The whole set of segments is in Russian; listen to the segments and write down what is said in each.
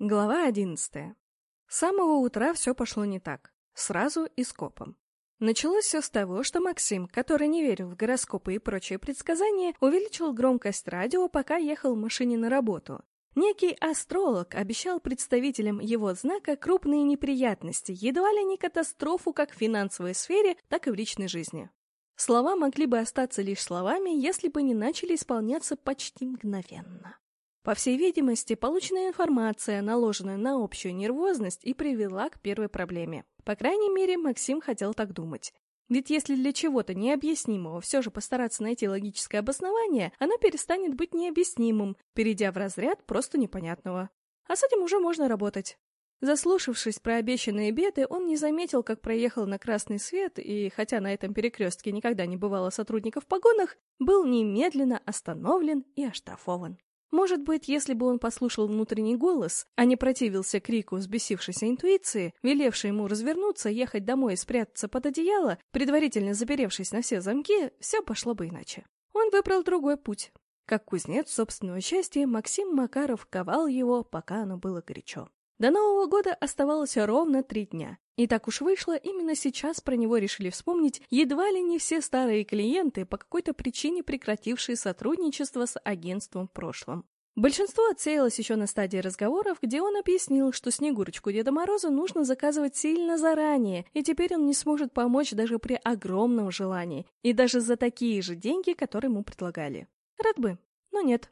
Глава одиннадцатая. С самого утра все пошло не так. Сразу и скопом. Началось все с того, что Максим, который не верил в гороскопы и прочие предсказания, увеличил громкость радио, пока ехал в машине на работу. Некий астролог обещал представителям его знака крупные неприятности, едва ли не катастрофу как в финансовой сфере, так и в личной жизни. Слова могли бы остаться лишь словами, если бы не начали исполняться почти мгновенно. По всей видимости, полученная информация, наложенная на общую нервозность, и привела к первой проблеме. По крайней мере, Максим хотел так думать. Ведь если для чего-то необъяснимого все же постараться найти логическое обоснование, оно перестанет быть необъяснимым, перейдя в разряд просто непонятного. А с этим уже можно работать. Заслушавшись про обещанные беды, он не заметил, как проехал на красный свет, и, хотя на этом перекрестке никогда не бывало сотрудников в погонах, был немедленно остановлен и оштрафован. Может быть, если бы он послушал внутренний голос, а не противился крику взбесившейся интуиции, велевшей ему развернуться, ехать домой и спрятаться под одеяло, предварительно заперевшись на все замки, все пошло бы иначе. Он выбрал другой путь. Как кузнец собственного счастья, Максим Макаров ковал его, пока оно было горячо. До Нового года оставалось ровно три дня. И так уж вышло, именно сейчас про него решили вспомнить едва ли не все старые клиенты, по какой-то причине прекратившие сотрудничество с агентством в прошлом. Большинство отсеялось еще на стадии разговоров, где он объяснил, что Снегурочку Деда Мороза нужно заказывать сильно заранее, и теперь он не сможет помочь даже при огромном желании, и даже за такие же деньги, которые ему предлагали. Рад бы, но нет.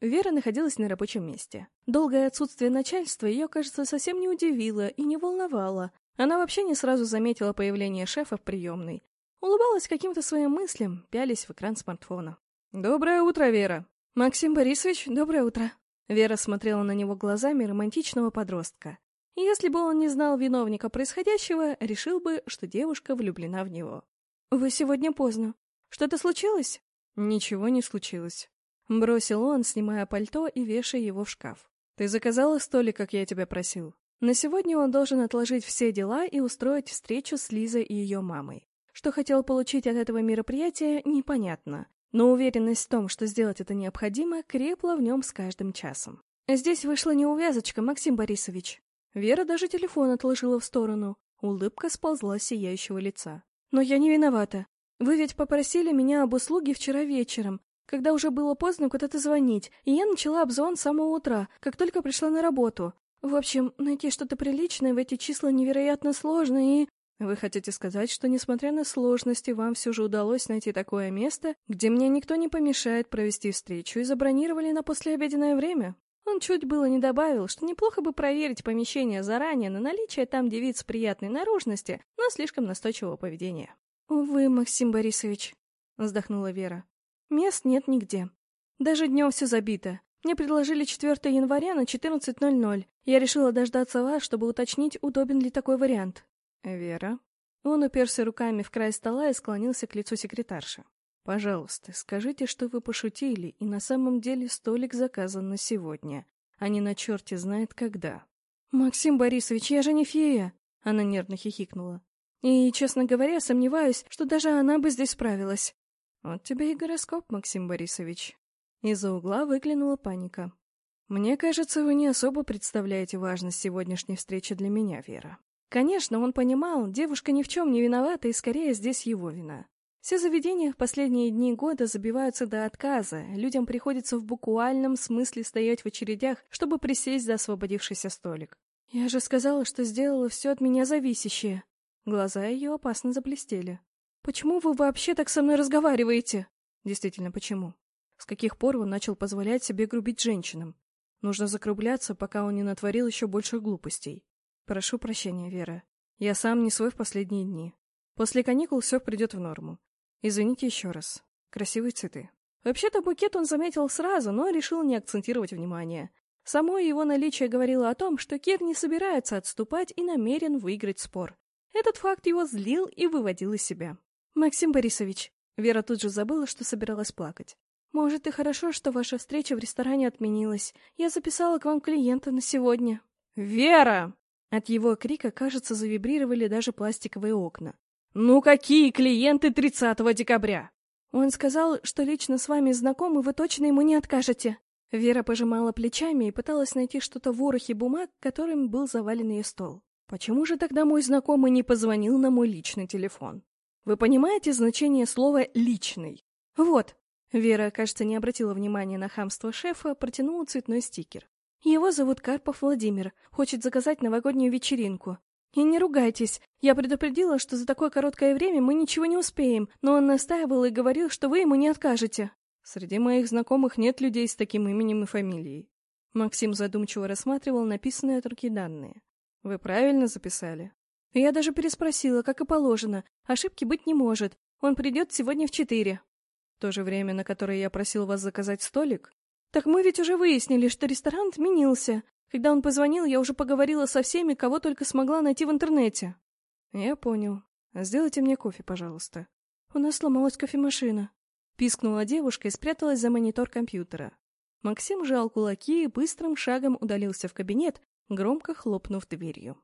Вера находилась на рабочем месте. Долгое отсутствие начальства ее, кажется, совсем не удивило и не волновало. Она вообще не сразу заметила появление шефа в приемной. Улыбалась каким-то своим мыслям, пялись в экран смартфона. «Доброе утро, Вера!» «Максим Борисович, доброе утро!» Вера смотрела на него глазами романтичного подростка. Если бы он не знал виновника происходящего, решил бы, что девушка влюблена в него. «Вы сегодня поздно. Что-то случилось?» «Ничего не случилось. Бросил он, снимая пальто и вешая его в шкаф. «Ты заказала столик, как я тебя просил?» На сегодня он должен отложить все дела и устроить встречу с Лизой и ее мамой. Что хотел получить от этого мероприятия, непонятно. Но уверенность в том, что сделать это необходимо, крепла в нем с каждым часом. Здесь вышла неувязочка, Максим Борисович. Вера даже телефон отложила в сторону. Улыбка сползла с сияющего лица. «Но я не виновата. Вы ведь попросили меня об услуге вчера вечером, когда уже было поздно куда-то звонить, и я начала обзвон с самого утра, как только пришла на работу. В общем, найти что-то приличное в эти числа невероятно сложно и... Вы хотите сказать, что, несмотря на сложности, вам все же удалось найти такое место, где мне никто не помешает провести встречу и забронировали на послеобеденное время? Он чуть было не добавил, что неплохо бы проверить помещение заранее на наличие там девиц приятной наружности, но слишком настойчивого поведения. «Увы, Максим Борисович», — вздохнула Вера. Мест нет нигде. Даже днем все забито. Мне предложили 4 января на 14.00. Я решила дождаться вас, чтобы уточнить, удобен ли такой вариант. Вера. Он уперся руками в край стола и склонился к лицу секретарши. Пожалуйста, скажите, что вы пошутили, и на самом деле столик заказан на сегодня, а не на черте знает когда. Максим Борисович, я же не фея. Она нервно хихикнула. И, честно говоря, сомневаюсь, что даже она бы здесь справилась. «Вот тебе и гороскоп, Максим Борисович». Из-за угла выглянула паника. «Мне кажется, вы не особо представляете важность сегодняшней встречи для меня, Вера». Конечно, он понимал, девушка ни в чем не виновата, и скорее здесь его вина. Все заведения в последние дни года забиваются до отказа, людям приходится в буквальном смысле стоять в очередях, чтобы присесть за освободившийся столик. «Я же сказала, что сделала все от меня зависящее». Глаза ее опасно заблестели. «Почему вы вообще так со мной разговариваете?» «Действительно, почему? С каких пор он начал позволять себе грубить женщинам? Нужно закругляться, пока он не натворил еще больших глупостей. Прошу прощения, Вера. Я сам не свой в последние дни. После каникул все придет в норму. Извините еще раз. Красивые цветы». Вообще-то букет он заметил сразу, но решил не акцентировать внимание. Само его наличие говорило о том, что Кир не собирается отступать и намерен выиграть спор. Этот факт его злил и выводил из себя. «Максим Борисович!» Вера тут же забыла, что собиралась плакать. «Может, и хорошо, что ваша встреча в ресторане отменилась. Я записала к вам клиента на сегодня». «Вера!» От его крика, кажется, завибрировали даже пластиковые окна. «Ну какие клиенты 30 декабря?» Он сказал, что лично с вами знаком, и вы точно ему не откажете. Вера пожимала плечами и пыталась найти что-то в ворохе бумаг, которым был завален ее стол. Почему же тогда мой знакомый не позвонил на мой личный телефон? Вы понимаете значение слова «личный»? Вот. Вера, кажется, не обратила внимания на хамство шефа, протянула цветной стикер. Его зовут Карпов Владимир, хочет заказать новогоднюю вечеринку. И не ругайтесь, я предупредила, что за такое короткое время мы ничего не успеем, но он настаивал и говорил, что вы ему не откажете. Среди моих знакомых нет людей с таким именем и фамилией. Максим задумчиво рассматривал написанные от руки данные. Вы правильно записали? Я даже переспросила, как и положено. Ошибки быть не может. Он придет сегодня в четыре. То же время, на которое я просил вас заказать столик? Так мы ведь уже выяснили, что ресторан отменился. Когда он позвонил, я уже поговорила со всеми, кого только смогла найти в интернете. Я понял. Сделайте мне кофе, пожалуйста. У нас сломалась кофемашина. Пискнула девушка и спряталась за монитор компьютера. Максим сжал кулаки и быстрым шагом удалился в кабинет, громко хлопнув дверью.